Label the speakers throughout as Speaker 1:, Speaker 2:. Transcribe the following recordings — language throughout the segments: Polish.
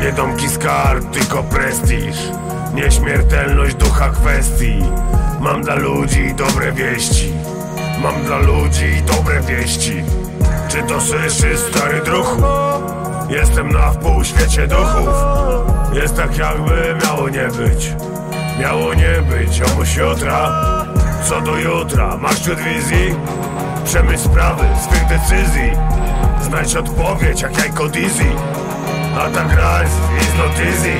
Speaker 1: nie domki z tylko prestiż. Nieśmiertelność ducha kwestii. Mam dla ludzi dobre wieści. Mam dla ludzi dobre wieści. Czy to słyszysz stary druchu? Jestem na wpół świecie duchów. Jest tak jakby miało nie być. Miało nie być, omuś jutra Co do jutra, masz ciut wizji? Przemyśl sprawy swych decyzji. Znajdź odpowiedź jak jajko Dizzy Atak rise is not easy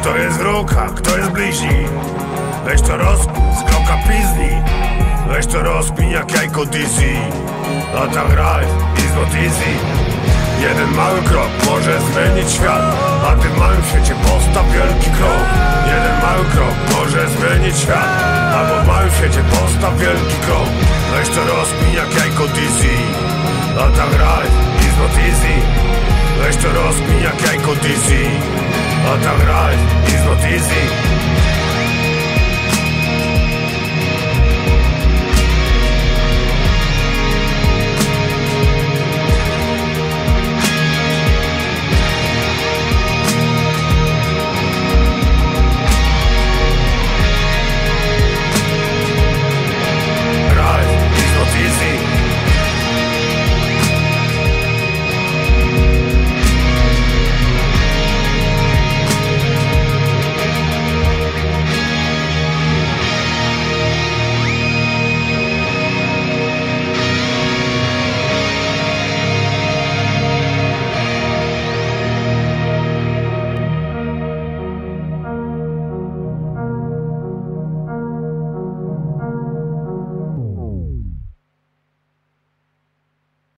Speaker 1: Kto jest wróg, a kto jest bliźni? Weź to rozkmin z kroka pizni Weź to rozkmin jak jajko Dizzy. Atak rise is not easy Jeden mały krok może zmienić świat A ty w małym świecie postaw wielki krok. Jeden mały krok może zmienić świat Albo w małym świecie postaw wielki krok. Weź to rozkmin jak jajko Dizzy Weź to rozkmin jak jajko Dizzy Atak rise is not easy